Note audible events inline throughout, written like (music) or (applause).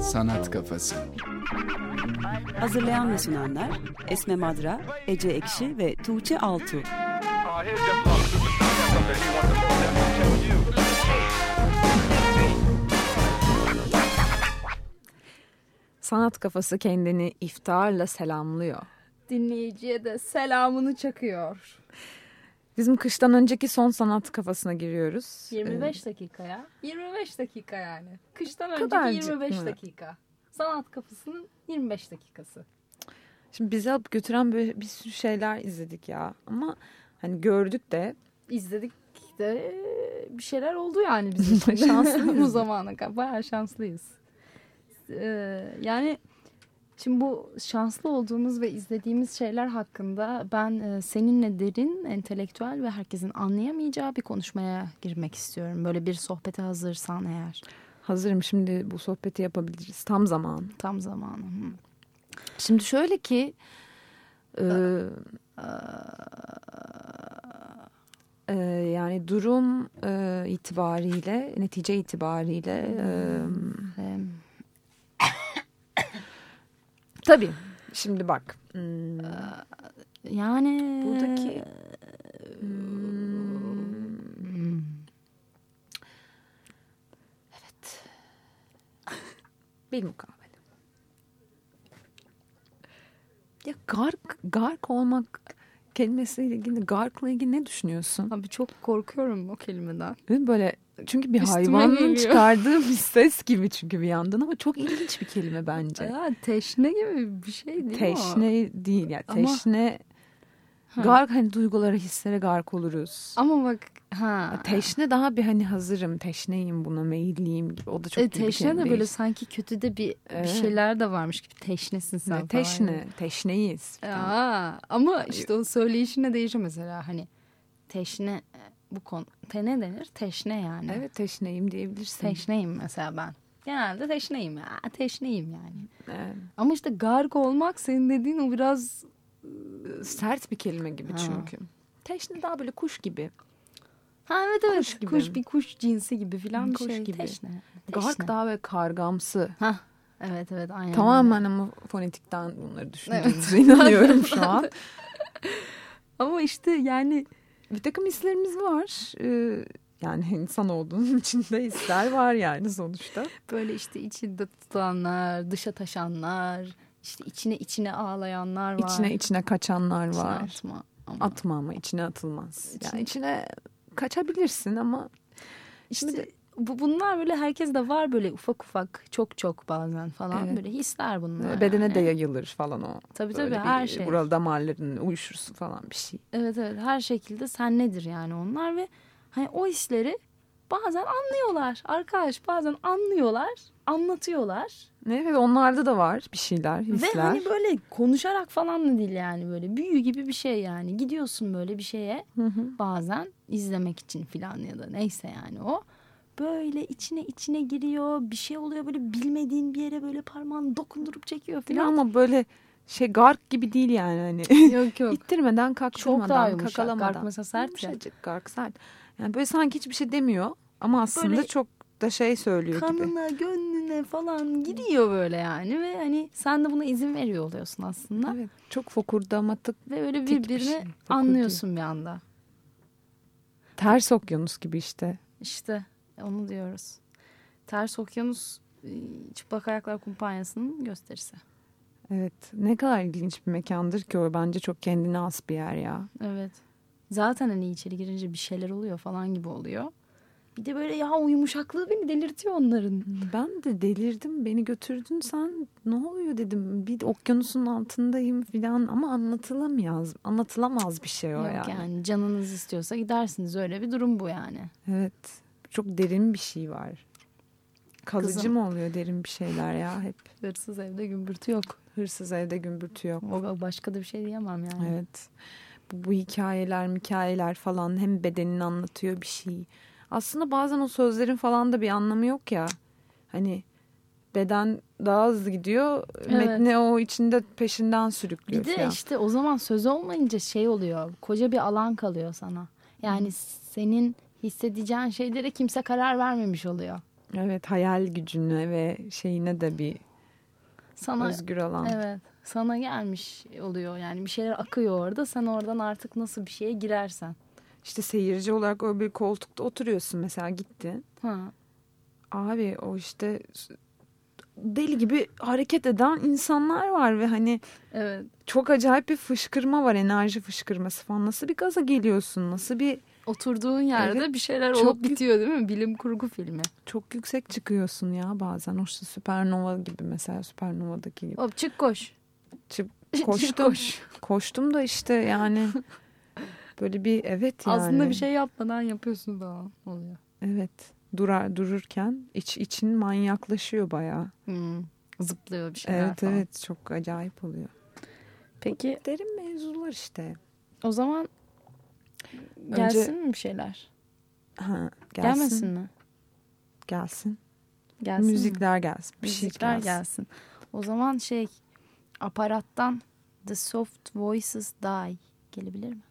Sanat Kafası. Hazırlayan ve sunanlar Esme Madra, Ece Ekşi ve Tuğçe Altu. Sanat kafası kendini iftarla selamlıyor. Dinleyiciye de selamını çakıyor. Bizim kıştan önceki son sanat kafasına giriyoruz. 25 dakikaya. 25 dakika yani. Kıştan önceki Kadarcık 25 mı? dakika. Sanat kafasının 25 dakikası. Şimdi bizi alıp götüren böyle bir sürü şeyler izledik ya. Ama hani gördük de İzledik de bir şeyler oldu yani bizim (laughs) için. (laughs) Şanslıyız. Bu zamana kadar bayağı şanslıyız. Ee, yani şimdi bu şanslı olduğumuz ve izlediğimiz şeyler hakkında ben e, seninle derin, entelektüel ve herkesin anlayamayacağı bir konuşmaya girmek istiyorum. Böyle bir sohbete hazırsan eğer. hazırım şimdi bu sohbeti yapabiliriz. Tam zaman. Tam zamanı. Hı. Şimdi şöyle ki e, e, yani durum e, itibariyle netice itibariyle e, tabii şimdi bak hmm, Yani buradaki Hmm. bir mukabele. Ya gark, gark olmak kelimesiyle ilgili, garkla ilgili ne düşünüyorsun? Abi çok korkuyorum o kelimeden. Böyle çünkü bir Üstüme hayvanın geliyor. çıkardığı bir ses gibi çünkü bir yandan ama çok ilginç bir kelime bence. Ya teşne gibi bir şey değil mi o? teşne değil yani Ama- teşne Ha. gark hani duygulara hislere gark oluruz. Ama bak ha. Teşne daha bir hani hazırım teşneyim buna meyilliyim gibi o da çok E, iyi bir teşne kelime de böyle sanki kötü de bir, bir Evet. şeyler de varmış gibi teşnesin sen Ne, teşne teşneyiz. Aa, ama işte o söyleyişine değişiyor mesela hani teşne bu konu te ne denir? Teşne yani. Evet teşneyim diyebilirsin. Teşneyim mesela ben. Genelde teşneyim ya. Teşneyim yani. Evet. Ama işte garg olmak senin dediğin o biraz Sert bir kelime gibi Ha. çünkü. Teşne daha böyle kuş gibi. Ha evet evet. Kuş Kuş, gibi. bir kuş cinsi gibi filan bir Kuş şey. gibi. Teşne. Teşne. daha böyle kargamsı. Ha evet evet aynen. öyle. Tamamen ama fonetikten bunları düşündüğümüze (laughs) inanıyorum şu an. (laughs) Ama işte yani Bir takım hislerimiz var. Ee, yani insan olduğunun (laughs) içinde hisler var yani sonuçta. böyle işte içinde tutanlar, dışa taşanlar, işte içine içine ağlayanlar var. İçine içine kaçanlar İçine var. atma. Ama Atma ama içine atılmaz. İçine- Yani içine kaçabilirsin ama işte Şimdi- bu bunlar böyle herkes de var böyle ufak ufak çok çok bazen falan Evet. böyle hisler bunlar. bedene de yani. yayılır falan o. Tabii Böyle tabii bir her şey. Buralı damarların uyuşursun falan bir şey. Evet evet her şekilde sen nedir yani onlar ve hani o hisleri bazen anlıyorlar arkadaş bazen anlıyorlar anlatıyorlar Evet onlarda da var bir şeyler, ve hisler. hani böyle konuşarak falan da değil yani böyle büyü gibi bir şey yani gidiyorsun böyle bir şeye Hı hı. bazen izlemek için filan ya da neyse yani o böyle içine içine giriyor bir şey oluyor böyle bilmediğin bir yere böyle parmağını dokundurup çekiyor filan. ama böyle şey gark gibi değil yani hani. Yok yok (laughs) İttirmeden, kaktırmadan, çok daha yumuşak kakalamadan. gark mesela sert ya. Yumuşacık gark sert. Yani böyle sanki hiçbir şey demiyor ama aslında Böyle çok da şey söylüyor gibi. kanına gönlüne falan gidiyor böyle yani ve hani sen de buna izin veriyor oluyorsun aslında Evet, çok fokurdamatık, ve öyle tik bir birbirini şey, anlıyorsun bir anda ters okyanus gibi işte. işte onu diyoruz Ters Okyanus e, Çıplak Ayaklar Kumpanyası'nın gösterisi Evet, ne kadar ilginç bir mekandır ki o. Bence çok kendine has bir yer ya. evet zaten hani içeri girince bir şeyler oluyor falan gibi oluyor bir de böyle ya o yumuşaklığı beni delirtiyor onların Ben de delirdim. Beni götürdün sen. Ne oluyor dedim. Bir okyanusun altındayım filan ama anlatılamaz. Anlatılamaz bir şey o Yok yani. yani canınız istiyorsa gidersiniz öyle bir durum bu yani Evet. Çok derin bir şey var. Kalıcı Kızım. mı oluyor derin bir şeyler ya hep. hırsız evde gümbürtü yok Hırsız evde gümbürtü yok. o başka da bir şey diyemem yani Evet. Bu, bu hikayeler, hikayeler falan hem bedenini anlatıyor bir şey. Aslında bazen o sözlerin falan da bir anlamı yok ya. Hani beden daha hızlı gidiyor. Evet. Metni o içinde peşinden Bir sürüklüyor de falan. işte o zaman söz olmayınca şey oluyor. Koca bir alan kalıyor sana. Yani senin hissedeceğin şeylere kimse karar vermemiş oluyor. Evet hayal gücüne ve şeyine de bir Sana özgür alan. evet sana gelmiş oluyor. Yani bir şeyler akıyor orada. Sen oradan artık nasıl bir şeye girersen. İşte seyirci olarak öyle bir koltukta oturuyorsun mesela gittin. Ha. Abi o işte deli gibi hareket eden insanlar var ve hani Evet. çok acayip bir fışkırma var enerji fışkırması falan. Nasıl bir gaza geliyorsun? Nasıl bir Oturduğun yerde Evet, bir şeyler çok olup bitiyor değil mi? Bilim kurgu filmi. çok yüksek çıkıyorsun ya bazen. O işte süpernova gibi mesela süpernova'daki gibi. Hop çık koş. Çık- (laughs) Çık koştum. koş. Koştum da işte yani böyle bir evet yani. Aslında bir şey yapmadan yapıyorsun falan oluyor. Evet. Durar dururken iç için manyaklaşıyor bayağı. Hmm. Zıplıyor bir şeyler Evet falan. evet çok acayip oluyor. Peki Derin mevzular işte. o zaman Önce- gelsin mi bir şeyler? Ha, gelsin. Gelmesin mi? Gelsin. Gelsin mi? Müzikler gelsin. Bir şey Müzikler gelsin. gelsin. O zaman şey aparattan The Soft Voices Die gelebilir mi?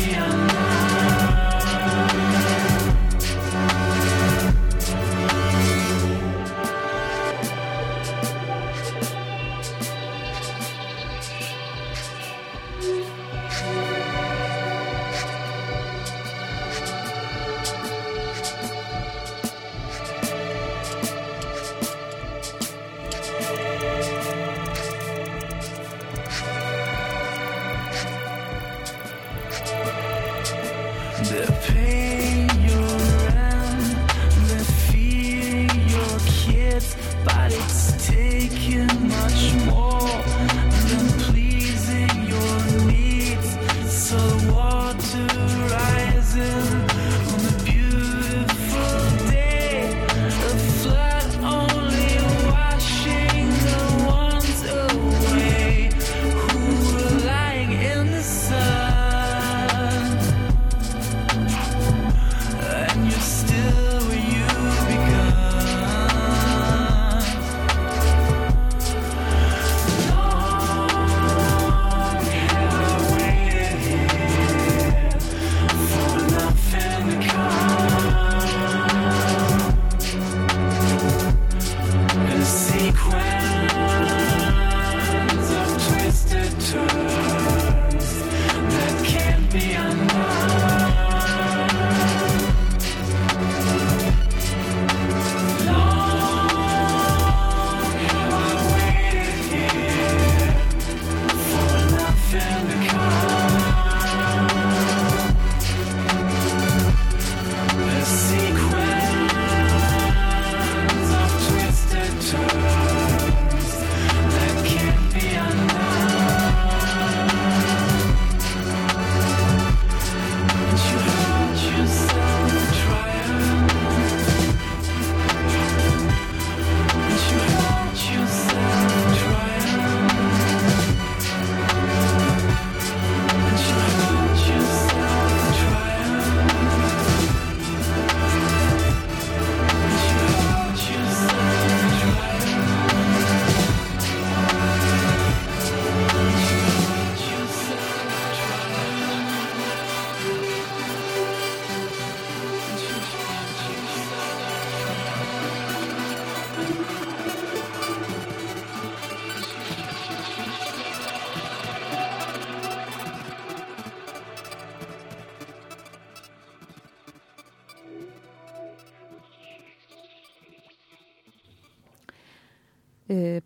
champion.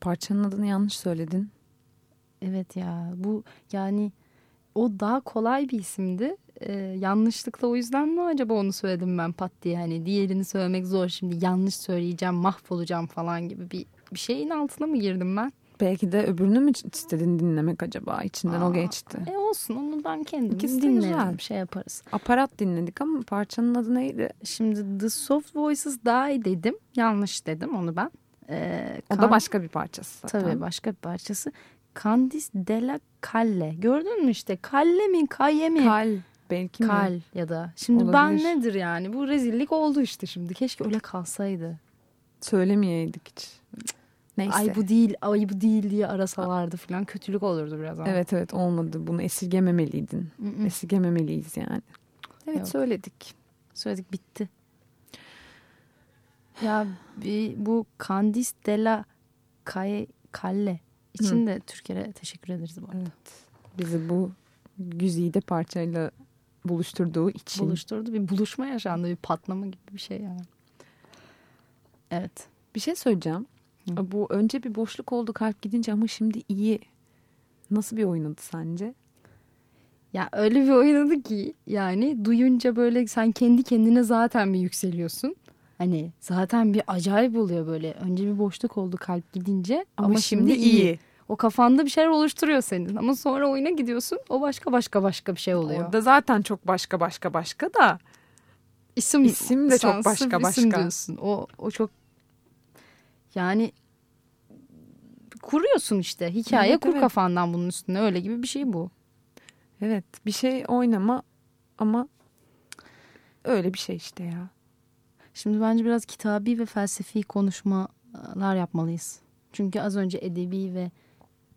Parçanın adını yanlış söyledin. Evet ya bu yani o daha kolay bir isimdi. Ee, yanlışlıkla o yüzden mi acaba onu söyledim ben pat diye hani diğerini söylemek zor şimdi yanlış söyleyeceğim mahvolacağım falan gibi bir, bir şeyin altına mı girdim ben? Belki de öbürünü mü istedin dinlemek acaba? İçinden o Aa, geçti. E olsun onu ben kendim İkisi dinlerim güzel. şey yaparız. Aparat dinledik ama parçanın adı neydi? Şimdi The Soft Voices iyi dedim yanlış dedim onu ben. Ee, O Kan- da başka bir parçası zaten. Tabii başka bir parçası. Candice de la Calle. Gördün mü işte? Calle mi? Kaye mi? Kal belki mi? Kal ya da. Şimdi ben Olabilir. nedir yani? Bu rezillik oldu işte şimdi. Keşke öyle kalsaydı. Söylemeyeydik hiç. Neyse. Ay bu değil, ay bu değil diye arasalardı falan. Kötülük olurdu biraz ama. Evet evet olmadı. Bunu esirgememeliydin. Mm-mm. Esirgememeliyiz yani. Evet Yok. söyledik. Söyledik bitti. Ya bir, bu Candice de la Calle, Calle için de Türkiye'ye teşekkür ederiz bu arada. Evet. Bizi bu güzide parçayla buluşturduğu için. Buluşturdu. Bir buluşma yaşandı. Bir patlama gibi bir şey yani. Evet. Bir şey söyleyeceğim. Hı. Bu önce bir boşluk oldu kalp gidince ama şimdi iyi. Nasıl bir oynadı sence? Ya öyle bir oynadı ki yani duyunca böyle sen kendi kendine zaten bir yükseliyorsun. Hani zaten bir acayip oluyor böyle. Önce bir boşluk oldu kalp gidince ama, şimdi, iyi. O kafanda bir şeyler oluşturuyor senin ama sonra oyuna gidiyorsun o başka başka başka bir şey oluyor. Orada zaten çok başka başka başka da. İsim, İsim de çok başka sırf isim başka. diyorsun. O, o çok yani kuruyorsun işte hikaye Evet, kur evet. kafandan bunun üstüne öyle gibi bir şey bu. Evet bir şey oynama ama öyle bir şey işte ya. Şimdi bence biraz kitabi ve felsefi konuşmalar yapmalıyız. Çünkü az önce edebi ve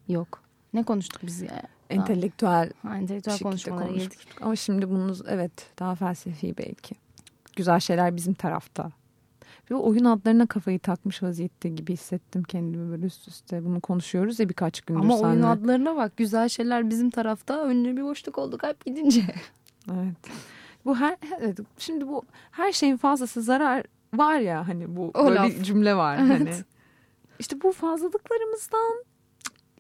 yok. Ne konuştuk biz ya? Entelektüel Ha, entelektüel konuşmalara girdik. Ama şimdi bunun evet daha felsefi belki. Güzel şeyler bizim tarafta. Ve oyun adlarına kafayı takmış vaziyette gibi hissettim kendimi böyle üst üste. Bunu konuşuyoruz ya birkaç gündür Ama oyun seninle. adlarına bak. Güzel şeyler bizim tarafta. Önce bir boşluk oldu kalp gidince. Evet. Bu her şimdi bu her şeyin fazlası zarar var ya hani bu O böyle laf. bir cümle var (laughs) Evet. hani. İşte bu fazlalıklarımızdan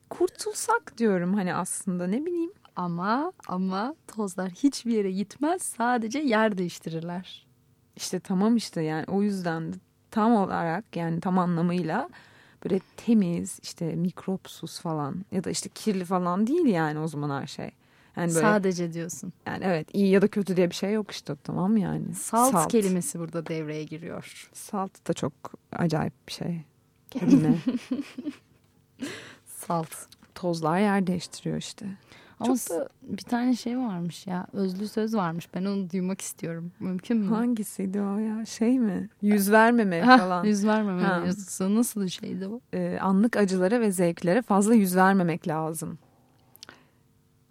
kurtulsak diyorum hani aslında ne bileyim. Ama ama tozlar hiçbir yere gitmez. Sadece yer değiştirirler. İşte tamam işte yani o yüzden de tam olarak yani tam anlamıyla böyle temiz işte mikropsuz falan ya da işte kirli falan değil yani o zaman her şey. Yani böyle Sadece diyorsun. yani evet iyi ya da kötü diye bir şey yok işte tamam yani. Salt, kelimesi burada devreye giriyor. Salt da çok acayip bir şey. Kelime. (laughs) Salt. Tozlar yer değiştiriyor işte. Ama Çok da- bir tane şey varmış ya. Özlü söz varmış. Ben onu duymak istiyorum. Mümkün mü? Hangisiydi o ya? Şey mi? Yüz vermeme (laughs) falan. Yüz vermeme Ha. Nasıl bir şeydi bu? Ee, anlık acılara ve zevklere fazla yüz vermemek lazım.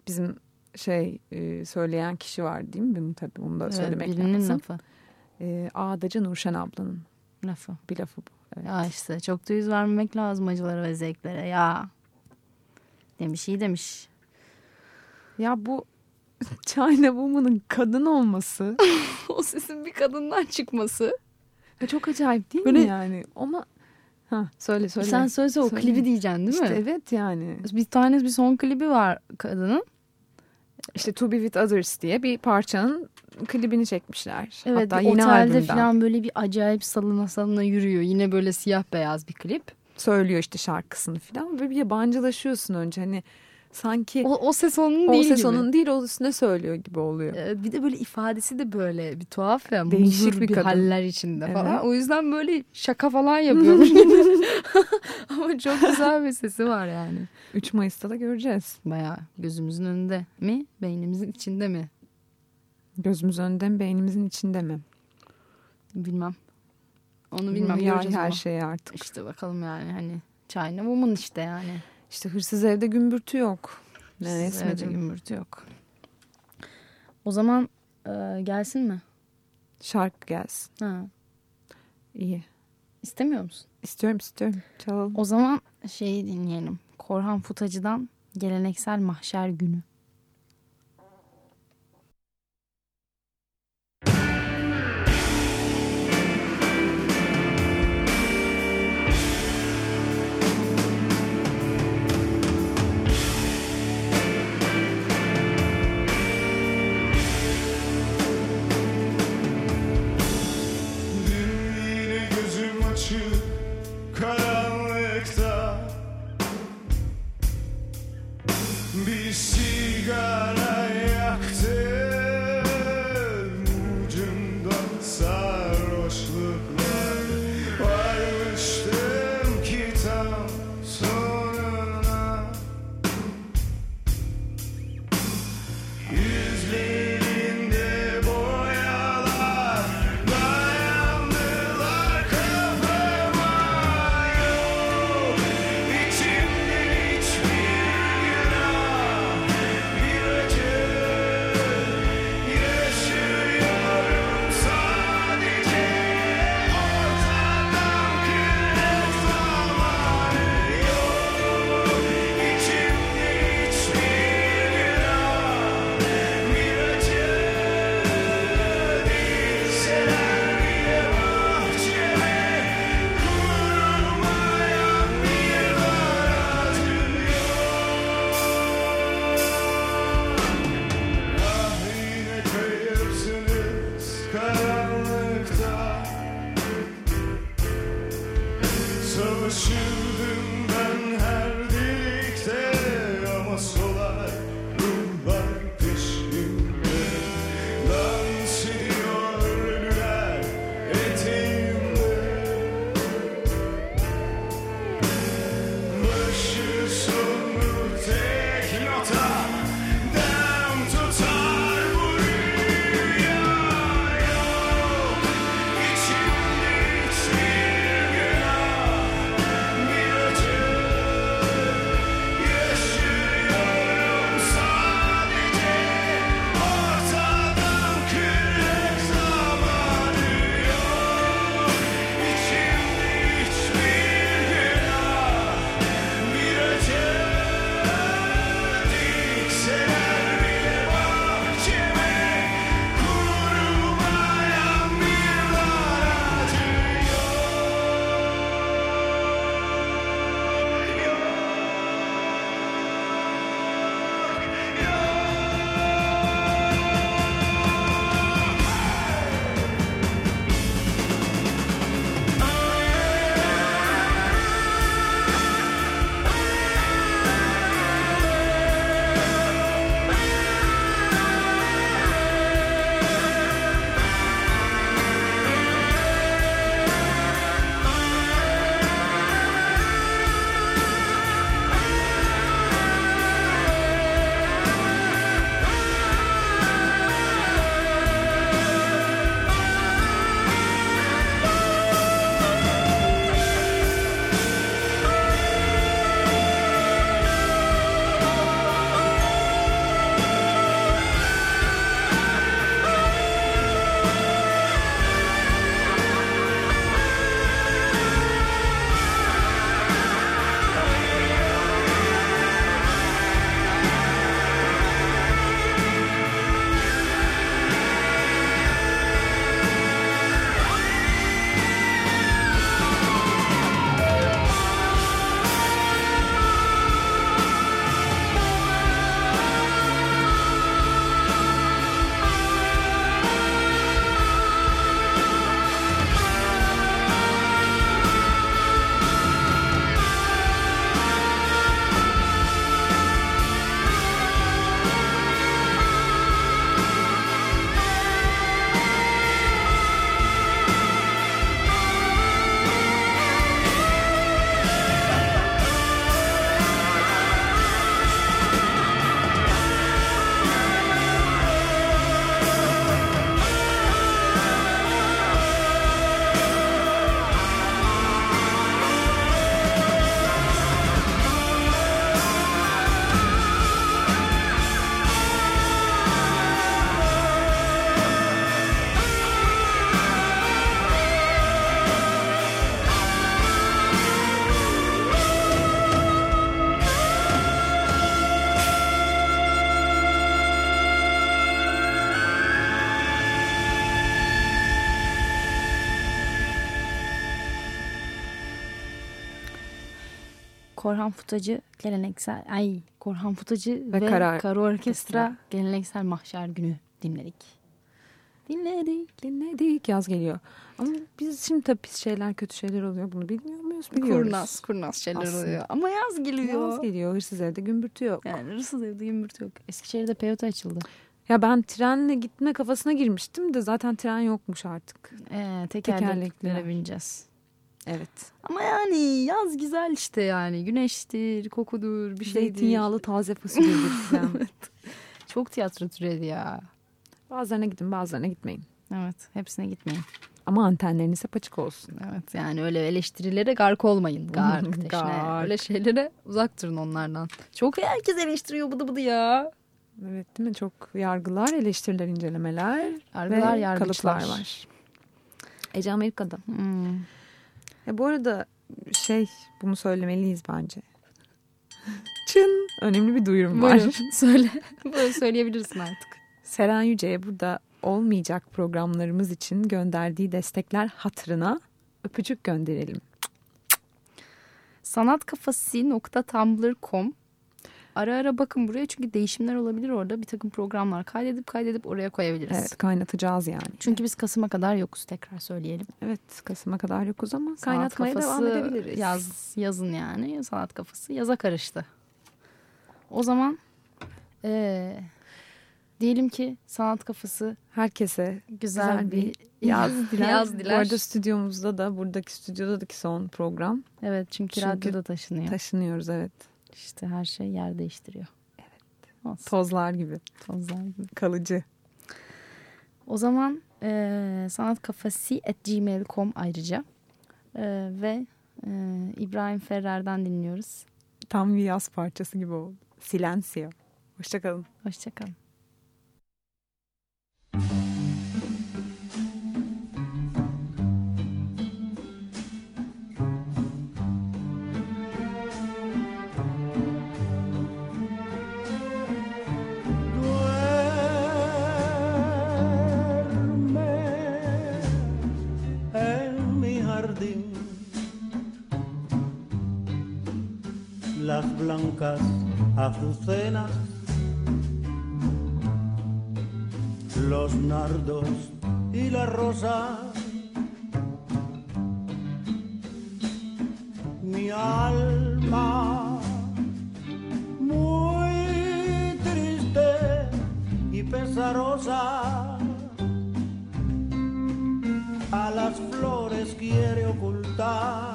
Bizim şey e, söyleyen kişi var değil mi? Bunu tabii onu da Evet, söylemek birinin lazım. lafı. Ee, Ağdacı Nurşen ablanın Lafı. bir lafı bu. Evet. Ya işte çok da yüz vermemek lazım acılara ve zevklere ya. Demiş iyi demiş. Ya bu (laughs) China Woman'ın kadın olması (laughs) o sesin bir kadından çıkması. ya çok acayip değil Böyle- mi yani? Ama ha söyle söyle. Sen söylese o Söyle. klibi diyeceksin değil işte mi? evet yani. Bir tane bir son klibi var kadının. İşte To Be With Others diye bir parçanın klibini çekmişler. Evet Hatta yeni otelde albümden. falan böyle bir acayip salına salına yürüyor. Yine böyle siyah beyaz bir klip. Söylüyor işte şarkısını falan. Böyle bir yabancılaşıyorsun önce hani sanki O, o ses onun o değil ses gibi. onun değil o üstüne söylüyor gibi oluyor. Ee, Bir de böyle ifadesi de böyle bir tuhaf ya. Değişik bir bir, kadın. haller içinde Evet. falan. O yüzden böyle şaka falan yapıyormuş gibi. (laughs) Ama çok güzel bir sesi var yani. 3 Mayıs'ta da göreceğiz. Baya gözümüzün önünde mi? Beynimizin içinde mi? Gözümüz önünde mi beynimizin içinde mi? Bilmem. Onu bilmem. Dünya göreceğiz her ama. şey artık. İşte bakalım yani hani China Woman işte yani. İşte hırsız evde gümbürtü yok. Ne Size Esmeciğim? gümbürtü yok. O zaman e, gelsin mi? Şarkı gelsin. Ha. İyi. İstemiyor musun? İstiyorum istiyorum. Çalalım. O zaman şeyi dinleyelim. Korhan Futacı'dan Geleneksel Mahşer Günü. Korhan Futacı geleneksel ay Korhan Futacı Ve ve, Kara- Karo Orkestra geleneksel mahşer günü dinledik. Dinledik. Dinledik yaz geliyor. Ama biz şimdi tabii pis şeyler kötü şeyler oluyor. Bunu bilmiyor muyuz? Biliyoruz. Kurnaz, kurnaz şeyler Aslında. oluyor. Ama yaz geliyor. Yaz geliyor. Hırsız evde gümbürtü yok. Yani hırsız evde gümbürtü yok. Eskişehir'de peyote açıldı. Ya ben trenle gitme kafasına girmiştim de zaten tren yokmuş artık. Ee, tekerleklere bineceğiz. Evet. Ama yani yaz güzel işte yani. Güneştir, kokudur, bir şeydir. Zeytinyağlı taze fasulyedir (laughs) falan. Çok tiyatro türedi ya. bazılarına gidin bazılarına gitmeyin. Evet hepsine gitmeyin. Ama antenleriniz hep açık olsun. Evet yani öyle eleştirilere gark olmayın. Gark, teşne. Gark. Öyle şeylere uzak durun onlardan. Çok herkes eleştiriyor bıdı bıdı ya. Evet değil mi? Çok yargılar, eleştiriler, incelemeler Yargılar, ve kalıplar var. Ece Amerika'da. Hmm. Ya bu arada şey bunu söylemeliyiz bence. (laughs) Çın önemli bir duyurum var. Buyurun (laughs) söyle. Böyle söyleyebilirsin artık. Seren Yüce'ye burada olmayacak programlarımız için gönderdiği destekler hatırına öpücük gönderelim. sanatkafası.tumblr.com Ara ara bakın buraya çünkü değişimler olabilir orada. Bir takım programlar kaydedip kaydedip oraya koyabiliriz. Evet kaynatacağız yani. Çünkü biz Kasım'a kadar yokuz tekrar söyleyelim. Evet Kasım'a kadar yokuz ama Sanat kaynatmaya devam edebiliriz. Yaz, yazın yani sanat kafası yaza karıştı. O zaman eee, diyelim ki sanat kafası Herkese güzel, güzel, bir, bir yaz diler. Yaz Bu diler. arada stüdyomuzda da buradaki stüdyodaki son program Evet çünkü, Çünkü radyoda taşınıyor. taşınıyoruz evet. İşte her şey yer değiştiriyor. Evet. Olsun. Tozlar gibi Tozlar gibi. kalıcı. O zaman e, sanatkafasi.gmail.com ayrıca E, ve e, İbrahim Ferrer'den dinliyoruz. Tam bir yaz parçası gibi oldu. Silencio. Hoşçakalın. Hoşçakalın. Blancas azucenas, los nardos y la rosa. Mi alma muy triste y pesarosa a las flores quiere ocultar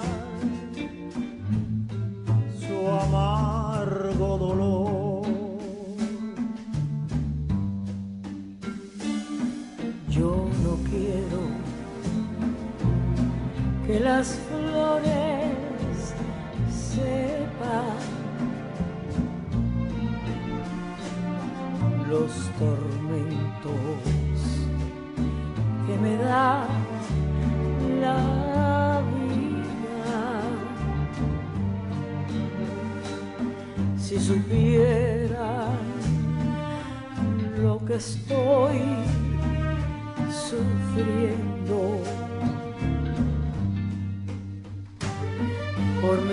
las flores sepan los tormentos que me da la vida. Si supieran lo que estoy sufriendo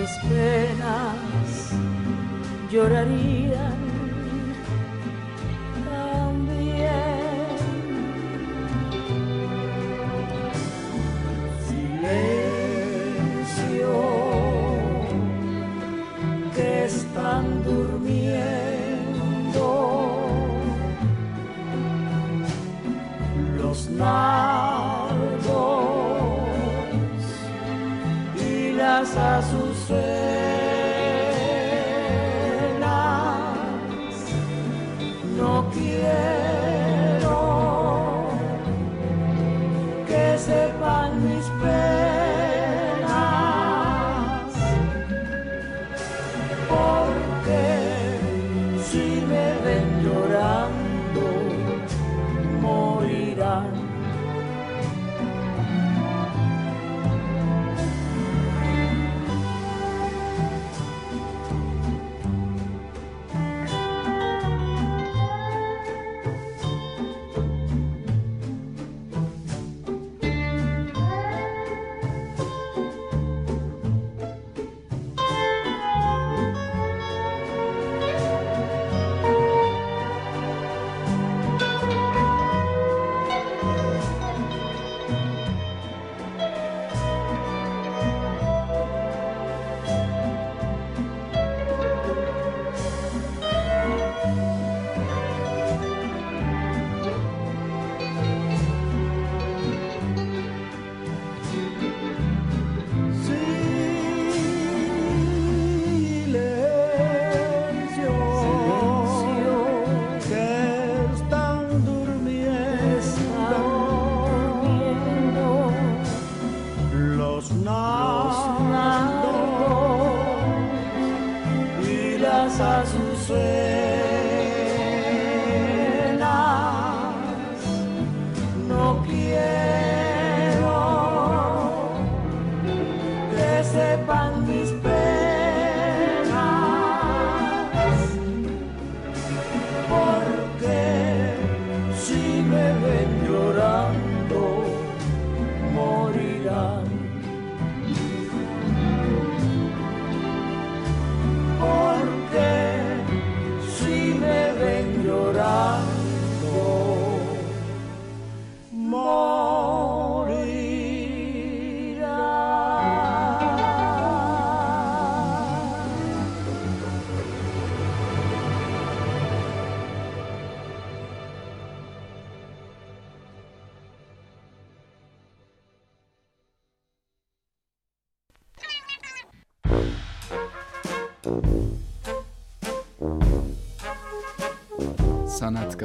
mis penas, llorarían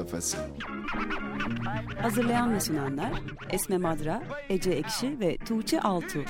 Kafası. Hazırlayan ve sunanlar Esme Madra, Ece Ekşi ve Tuğçe Altu.